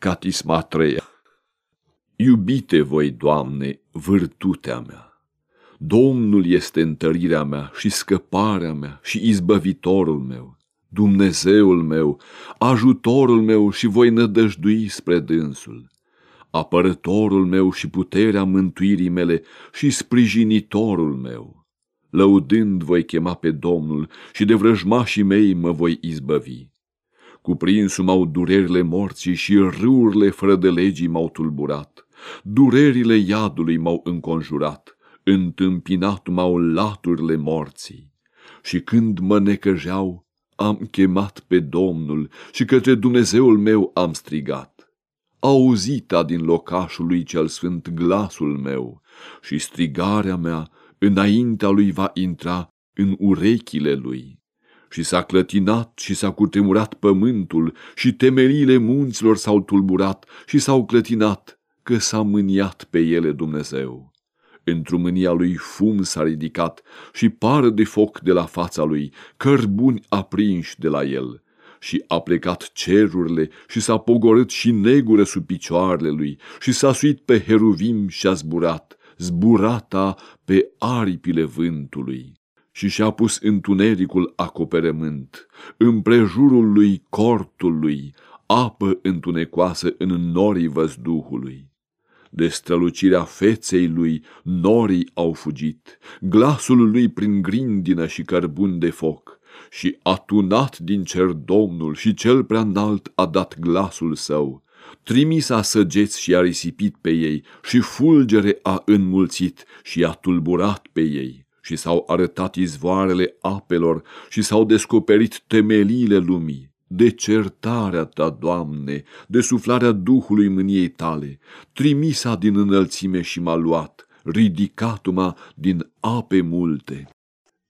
Catisma treia Iubite voi, Doamne, vârtutea mea! Domnul este întărirea mea și scăparea mea și izbăvitorul meu, Dumnezeul meu, ajutorul meu și voi nădăjdui spre dânsul, apărătorul meu și puterea mântuirii mele și sprijinitorul meu. Lăudând voi chema pe Domnul și de vrăjmașii mei mă voi izbăvi. Cuprinsul m-au durerile morții și râurile fără de legii m-au tulburat. Durerile iadului m-au înconjurat, întâmpinat m-au laturile morții. Și când mă necăjeau, am chemat pe Domnul și către Dumnezeul meu am strigat. Auzita din locașul lui cel sfânt glasul meu și strigarea mea înaintea lui va intra în urechile lui și s-a clătinat și s-a cutremurat pământul și temeliile munților s-au tulburat și s-au clătinat, că s-a mâniat pe ele Dumnezeu. Într-o mânia lui fum s-a ridicat și pară de foc de la fața lui, cărbuni aprinși de la el. Și a plecat cerurile și s-a pogorât și negură sub picioarele lui și s-a suit pe heruvim și a zburat, zburata pe aripile vântului și și-a pus întunericul acoperământ, împrejurul lui cortul lui, apă întunecoasă în norii văzduhului. De strălucirea feței lui norii au fugit, glasul lui prin grindină și cărbun de foc, și atunat din cer Domnul și cel prea înalt a dat glasul său, trimis a săgeți și a risipit pe ei și fulgere a înmulțit și a tulburat pe ei și s-au arătat izvoarele apelor și s-au descoperit temeliile lumii. De certarea ta, Doamne, de suflarea Duhului mâniei tale, trimisa din înălțime și m-a luat, ridicat-mă din ape multe.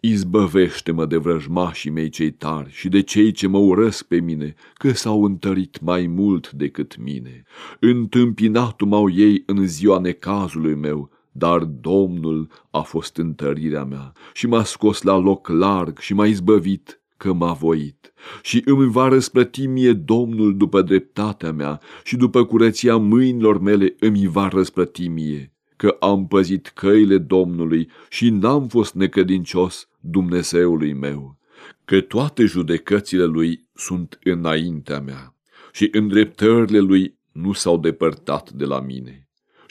Izbăvește-mă de vrăjmașii mei cei tari și de cei ce mă urăsc pe mine, că s-au întărit mai mult decât mine. Întâmpinatul m-au ei în ziua necazului meu, dar Domnul a fost întărirea mea și m-a scos la loc larg și m-a izbăvit că m-a voit. Și îmi va răsplăti mie Domnul după dreptatea mea și după curăția mâinilor mele îmi va răsplăti mie, că am păzit căile Domnului și n-am fost necădincios Dumnezeului meu, că toate judecățile lui sunt înaintea mea și îndreptările lui nu s-au depărtat de la mine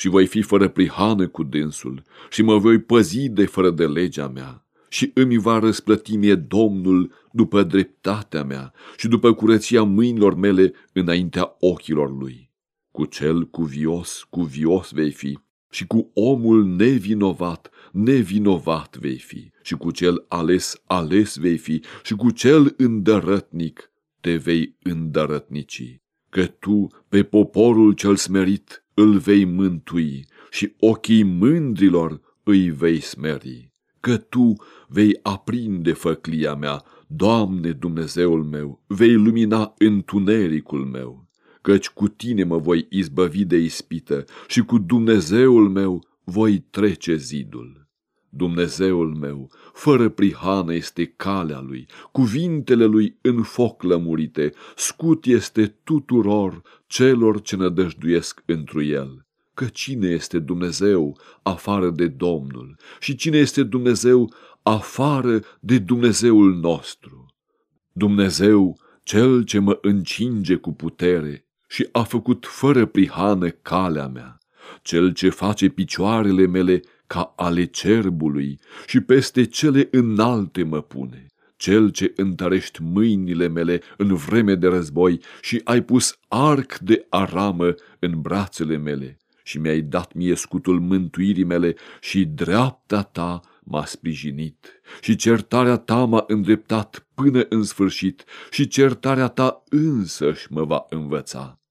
și voi fi fără prihană cu dânsul și mă voi păzi de fără de legea mea și îmi va răsplăti mie Domnul după dreptatea mea și după curăția mâinilor mele înaintea ochilor lui. Cu cel cuvios, cuvios vei fi și cu omul nevinovat, nevinovat vei fi și cu cel ales, ales vei fi și cu cel îndărătnic te vei îndărătnici. Că tu, pe poporul cel smerit, îl vei mântui și ochii mândrilor îi vei smeri, că tu vei aprinde făclia mea, Doamne Dumnezeul meu, vei lumina întunericul meu, căci cu tine mă voi izbăvi de ispită și cu Dumnezeul meu voi trece zidul. Dumnezeul meu, fără prihană este calea lui, cuvintele lui în foc lămurite, scut este tuturor celor ce nădăjduiesc întru el. Că cine este Dumnezeu afară de Domnul și cine este Dumnezeu afară de Dumnezeul nostru? Dumnezeu, cel ce mă încinge cu putere și a făcut fără prihană calea mea, cel ce face picioarele mele ca ale cerbului și peste cele înalte mă pune. Cel ce întărești mâinile mele în vreme de război și ai pus arc de aramă în brațele mele și mi-ai dat mie scutul mântuirii mele și dreapta ta m-a sprijinit și certarea ta m-a îndreptat până în sfârșit și certarea ta însăși mă va învăța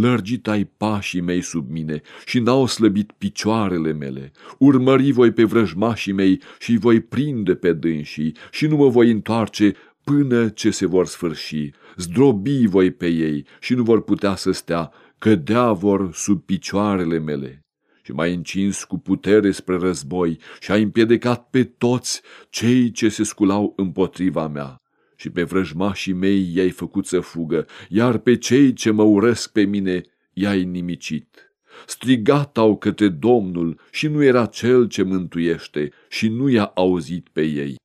lărgit ai pașii mei sub mine și n-au slăbit picioarele mele. Urmări voi pe vrăjmașii mei și voi prinde pe dânsii și nu mă voi întoarce până ce se vor sfârși. Zdrobi voi pe ei și nu vor putea să stea, cădea vor sub picioarele mele. Și m-ai încins cu putere spre război și ai împiedicat pe toți cei ce se sculau împotriva mea și pe vrăjmașii mei i-ai făcut să fugă, iar pe cei ce mă urăsc pe mine i-ai nimicit. Strigat au către Domnul și nu era cel ce mântuiește și nu i-a auzit pe ei.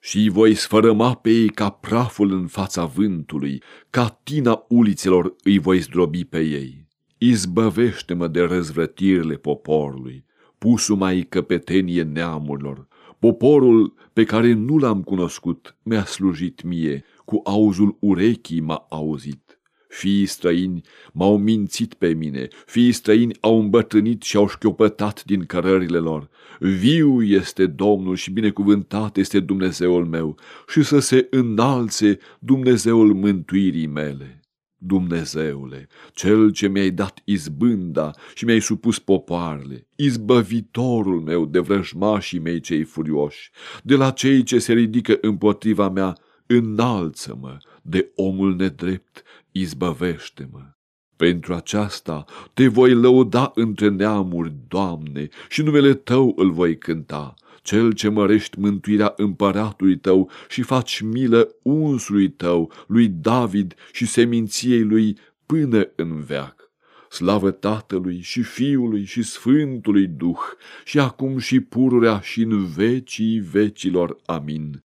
Și îi voi sfărăma pe ei ca praful în fața vântului, ca tina ulițelor îi voi zdrobi pe ei. Izbăvește-mă de răzvrătirile poporului, pusul mai căpetenie neamurilor. Poporul pe care nu l-am cunoscut mi-a slujit mie, cu auzul urechii m-a auzit. Fiii străini m-au mințit pe mine, fiii străini au îmbătrânit și au șchiopătat din cărările lor. Viu este Domnul și binecuvântat este Dumnezeul meu și să se înalțe Dumnezeul mântuirii mele. Dumnezeule, cel ce mi-ai dat izbânda și mi-ai supus popoarele, izbăvitorul meu de vrăjmașii mei cei furioși, de la cei ce se ridică împotriva mea, înalță-mă, de omul nedrept, izbăvește-mă. Pentru aceasta te voi lăuda între neamuri, Doamne, și numele Tău îl voi cânta, cel ce mărești mântuirea împăratului Tău și faci milă unsului Tău, lui David și seminției lui până în veac. Slavă Tatălui și Fiului și Sfântului Duh, și acum și pururea și în vecii vecilor. Amin.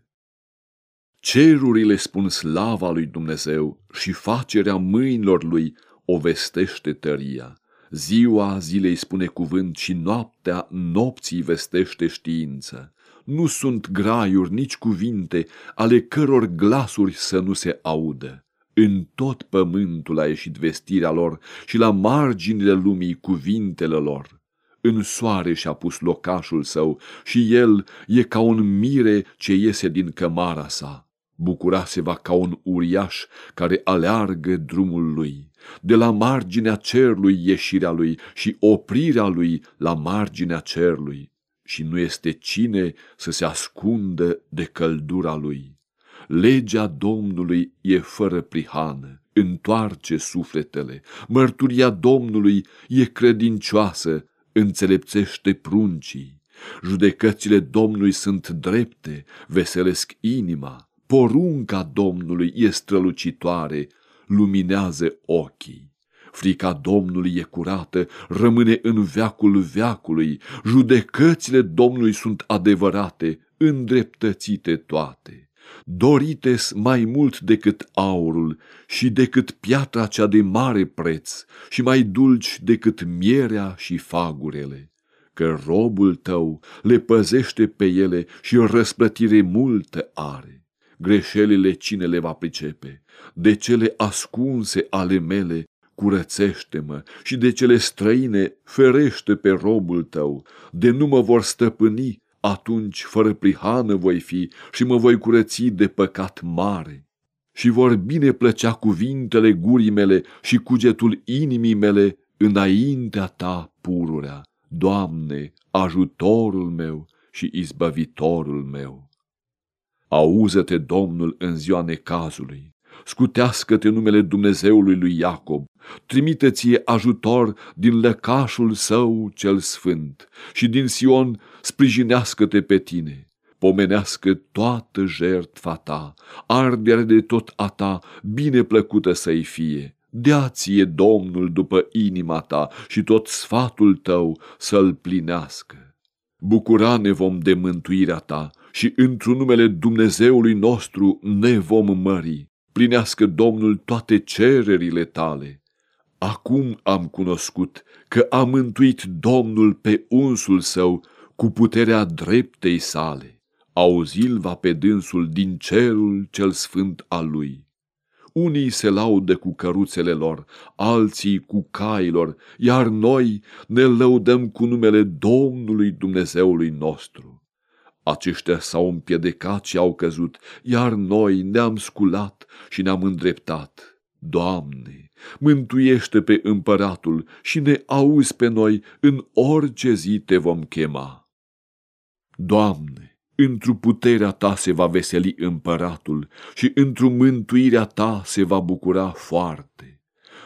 Cerurile spun slava lui Dumnezeu și facerea mâinilor lui o vestește tăria. Ziua zilei spune cuvânt și noaptea nopții vestește știință. Nu sunt graiuri, nici cuvinte, ale căror glasuri să nu se audă. În tot pământul a ieșit vestirea lor și la marginile lumii cuvintele lor. În soare și-a pus locașul său și el e ca un mire ce iese din cămara sa bucura se va ca un uriaș care aleargă drumul lui, de la marginea cerului ieșirea lui și oprirea lui la marginea cerului, și nu este cine să se ascundă de căldura lui. Legea Domnului e fără prihană, întoarce sufletele, mărturia Domnului e credincioasă, înțelepțește pruncii. Judecățile Domnului sunt drepte, veselesc inima, Porunca Domnului e strălucitoare, luminează ochii. Frica Domnului e curată, rămâne în veacul veacului, judecățile Domnului sunt adevărate, îndreptățite toate. Dorites mai mult decât aurul și decât piatra cea de mare preț și mai dulci decât mierea și fagurele că robul tău le păzește pe ele și răsplătire multă are greșelile cine le va pricepe, de cele ascunse ale mele, curățește-mă și de cele străine ferește pe robul tău, de nu mă vor stăpâni, atunci fără prihană voi fi și mă voi curăți de păcat mare. Și vor bine plăcea cuvintele gurii mele și cugetul inimii mele înaintea ta pururea. Doamne, ajutorul meu și izbăvitorul meu. Auză-te, Domnul, în ziua necazului, scutească-te numele Dumnezeului lui Iacob, trimite-ție ajutor din lăcașul său cel sfânt și din Sion sprijinească-te pe tine. Pomenească toată jertfa ta, arderea de tot a ta, bine plăcută să-i fie. Dea ție Domnul după inima ta și tot sfatul tău să-l plinească. Bucura ne vom de mântuirea ta și într-un numele Dumnezeului nostru ne vom mări. Plinească Domnul toate cererile tale. Acum am cunoscut că a mântuit Domnul pe unsul său cu puterea dreptei sale. Auzil va pe dânsul din cerul cel sfânt al lui. Unii se laudă cu căruțele lor, alții cu cailor, iar noi ne lăudăm cu numele Domnului Dumnezeului nostru. Aceștia s-au împiedicat și au căzut, iar noi ne-am sculat și ne-am îndreptat. Doamne, mântuiește pe împăratul și ne auzi pe noi în orice zi te vom chema. Doamne, într-o puterea ta se va veseli împăratul și într-o mântuirea ta se va bucura foarte.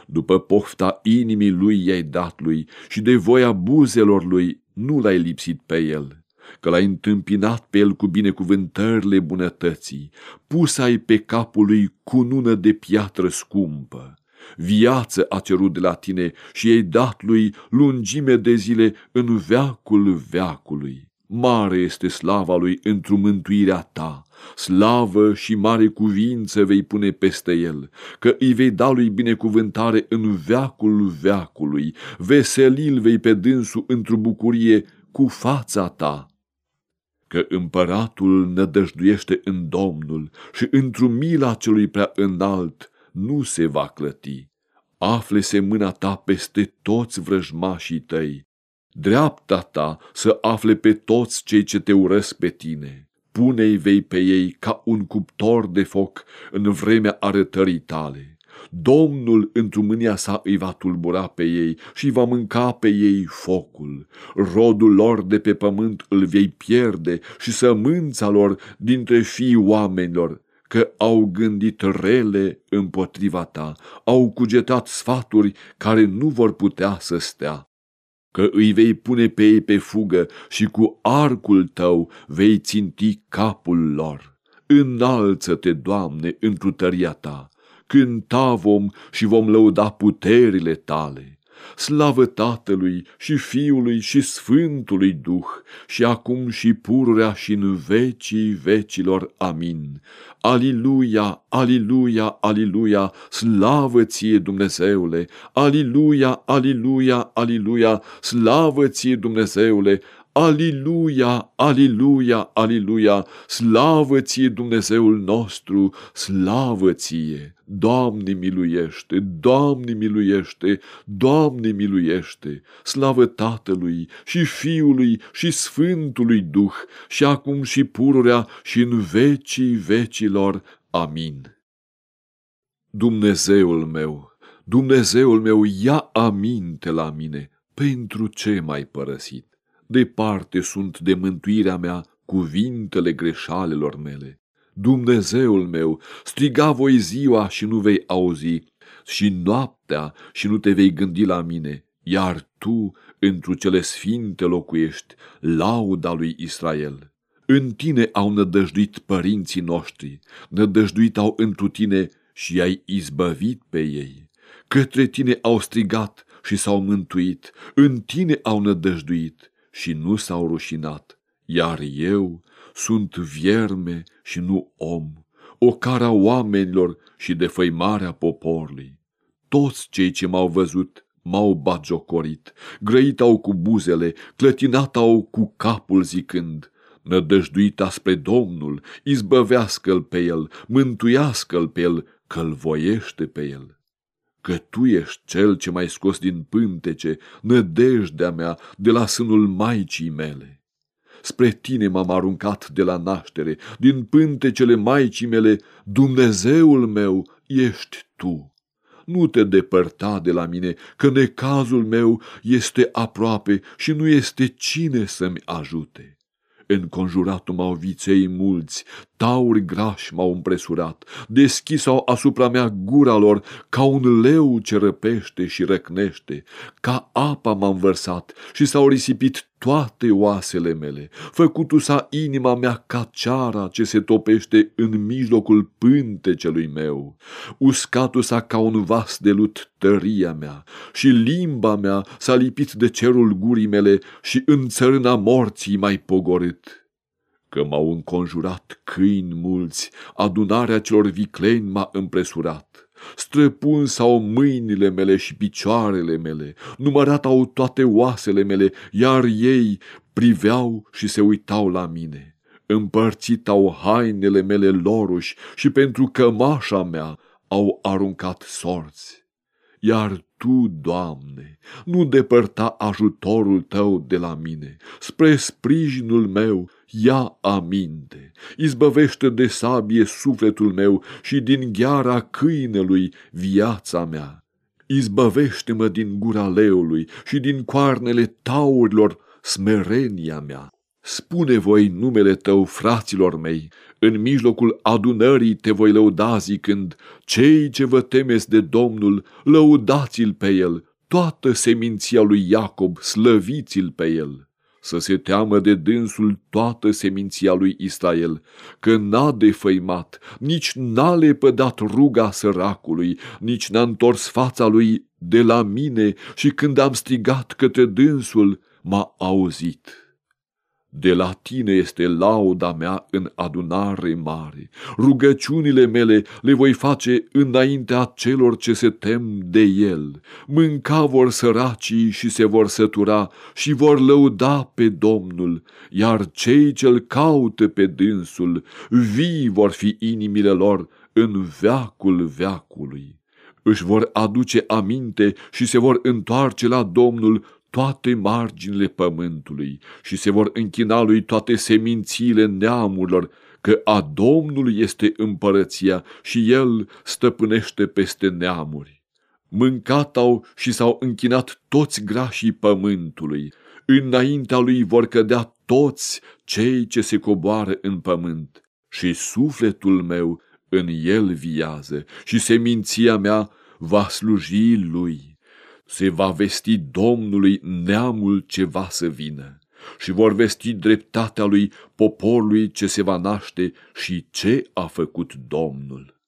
După pofta inimii lui i-ai dat lui și de voia buzelor lui nu l-ai lipsit pe el că l-ai întâmpinat pe el cu binecuvântările bunătății, pus ai pe capul lui cunună de piatră scumpă. Viață a cerut de la tine și ei dat lui lungime de zile în veacul veacului. Mare este slava lui într-o mântuirea ta, slavă și mare cuvință vei pune peste el, că îi vei da lui binecuvântare în veacul veacului, veselil vei pe dânsul într-o bucurie cu fața ta că împăratul nădăjduiește în Domnul și într-o mila celui prea înalt nu se va clăti. Afle-se mâna ta peste toți vrăjmașii tăi, dreapta ta să afle pe toți cei ce te urăsc pe tine. Pune-i vei pe ei ca un cuptor de foc în vremea arătării tale Domnul într mânia sa îi va tulbura pe ei și va mânca pe ei focul. Rodul lor de pe pământ îl vei pierde și sămânța lor dintre fii oamenilor, că au gândit rele împotriva ta, au cugetat sfaturi care nu vor putea să stea că îi vei pune pe ei pe fugă și cu arcul tău vei ținti capul lor. Înalță-te, Doamne, întru tăria ta cânta vom și vom lăuda puterile tale. Slavă Tatălui și Fiului și Sfântului Duh, și acum și pururea și în vecii vecilor. Amin. Aliluia, aliluia, aliluia, slavă ție Dumnezeule, aliluia, aliluia, aliluia, slavă ție Dumnezeule, Aliluia, aliluia, aliluia, slavă ție Dumnezeul nostru, slavă ție! Doamne miluiește, Doamne miluiește, Doamne miluiește, slavă Tatălui și Fiului și Sfântului Duh și acum și pururea și în vecii vecilor. Amin. Dumnezeul meu, Dumnezeul meu, ia aminte la mine, pentru ce m-ai părăsit? Departe sunt de mântuirea mea cuvintele greșalelor mele. Dumnezeul meu, striga voi ziua și nu vei auzi, și noaptea și nu te vei gândi la mine, iar tu, întru cele sfinte locuiești, lauda lui Israel. În tine au nădăjduit părinții noștri, nădăjduit au întru tine și ai izbăvit pe ei. Către tine au strigat și s-au mântuit, în tine au nădăjduit și nu s-au rușinat, iar eu sunt vierme și nu om, o cara oamenilor și de făimarea poporului. Toți cei ce m-au văzut m-au bagiocorit, grăit au cu buzele, clătinat au cu capul zicând, nădăjduit spre Domnul, izbăvească-l pe el, mântuiască-l pe el, că-l voiește pe el că tu ești cel ce m-ai scos din pântece, nădejdea mea de la sânul maicii mele. Spre tine m-am aruncat de la naștere, din pântecele maicii mele, Dumnezeul meu ești tu. Nu te depărta de la mine, că necazul meu este aproape și nu este cine să-mi ajute. Înconjurat m-au viței mulți, tauri grași m-au împresurat, deschis-au asupra mea gura lor ca un leu ce răpește și răcnește, ca apa m-am vărsat și s-au risipit toate oasele mele, făcutu sa inima mea ca ceara ce se topește în mijlocul pântecelui meu, uscatu sa ca un vas de lut tăria mea și limba mea s-a lipit de cerul gurii mele și în țărâna morții mai pogorât că m-au înconjurat câini mulți, adunarea celor vicleni m-a împresurat. Străpun sau mâinile mele și picioarele mele, numărat au toate oasele mele, iar ei priveau și se uitau la mine. Împărțit au hainele mele loruși și pentru cămașa mea au aruncat sorți. Iar tu, Doamne, nu depărta ajutorul tău de la mine. Spre sprijinul meu, ia aminte, izbăvește de sabie sufletul meu și din gheara câinelui viața mea. Izbăvește-mă din gura leului și din coarnele taurilor smerenia mea. Spune voi numele tău, fraților mei, în mijlocul adunării te voi lăuda zicând, cei ce vă temeți de Domnul, lăudați-l pe el, toată seminția lui Iacob, slăviți-l pe el. Să se teamă de dânsul toată seminția lui Israel, că n-a defăimat, nici n-a lepădat ruga săracului, nici n-a întors fața lui de la mine și când am strigat către dânsul, m-a auzit. De la tine este lauda mea în adunare mare. Rugăciunile mele le voi face înaintea celor ce se tem de el. Mânca vor săracii și se vor sătura și vor lăuda pe Domnul, iar cei ce-l caută pe dânsul, vii vor fi inimile lor în veacul veacului își vor aduce aminte și se vor întoarce la Domnul toate marginile pământului și se vor închina lui toate semințiile neamurilor, că a Domnului este împărăția și El stăpânește peste neamuri. Mâncat au și s-au închinat toți grașii pământului, înaintea lui vor cădea toți cei ce se coboară în pământ și sufletul meu în el viază și seminția mea va sluji lui se va vesti Domnului neamul ce va să vină și vor vesti dreptatea lui poporului ce se va naște și ce a făcut Domnul.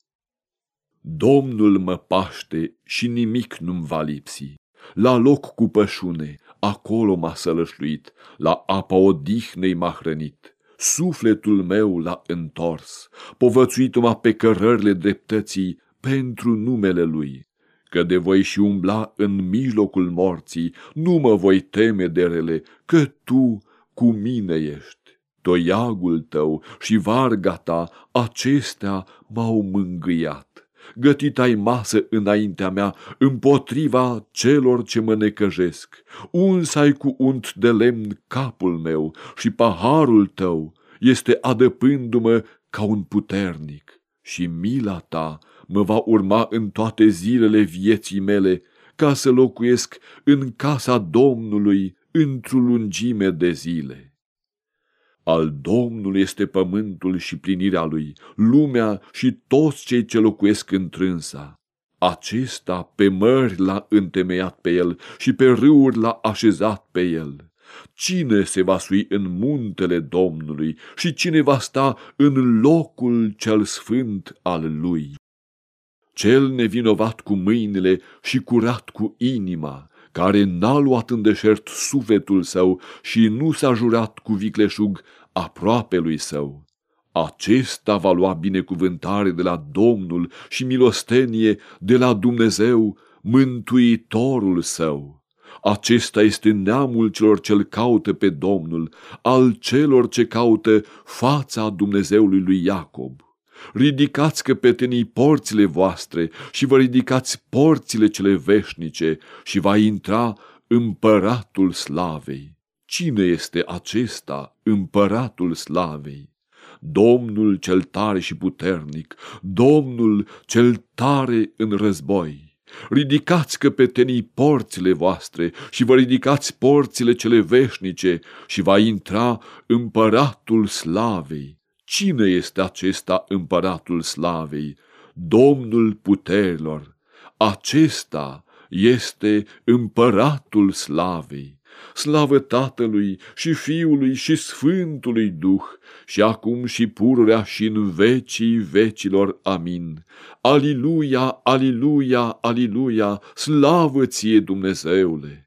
Domnul mă paște și nimic nu-mi va lipsi. La loc cu pășune, acolo m-a sălășluit, la apa odihnei m-a hrănit. Sufletul meu l-a întors, povățuit-o pe cărările dreptății pentru numele lui că de voi și umbla în mijlocul morții, nu mă voi teme de rele, că tu cu mine ești. Toiagul tău și varga ta, acestea m-au mângâiat. Gătit ai masă înaintea mea, împotriva celor ce mă necăjesc. Uns ai cu unt de lemn capul meu și paharul tău este adăpându-mă ca un puternic și mila ta mă va urma în toate zilele vieții mele, ca să locuiesc în casa Domnului într-o lungime de zile. Al Domnului este pământul și plinirea lui, lumea și toți cei ce locuiesc întrânsa. Acesta pe mări l-a întemeiat pe el și pe râuri l-a așezat pe el. Cine se va sui în muntele Domnului și cine va sta în locul cel sfânt al lui? Cel nevinovat cu mâinile și curat cu inima, care n-a luat în deșert sufletul său și nu s-a jurat cu vicleșug aproape lui său. Acesta va lua binecuvântare de la Domnul și milostenie de la Dumnezeu, mântuitorul său. Acesta este neamul celor ce-l caută pe Domnul, al celor ce caută fața Dumnezeului lui Iacob. Ridicați căpetenii porțile voastre și vă ridicați porțile cele veșnice și va intra împăratul slavei. Cine este acesta, împăratul slavei? Domnul cel tare și puternic, Domnul cel tare în război. Ridicați căpetenii porțile voastre și vă ridicați porțile cele veșnice și va intra împăratul slavei. Cine este acesta împăratul slavei, domnul puterilor? Acesta este împăratul slavei. Slavă Tatălui și Fiului și Sfântului Duh, și acum și pururea și în vecii vecilor. Amin. Aliluia, aliluia, aliluia, slavă ție Dumnezeule!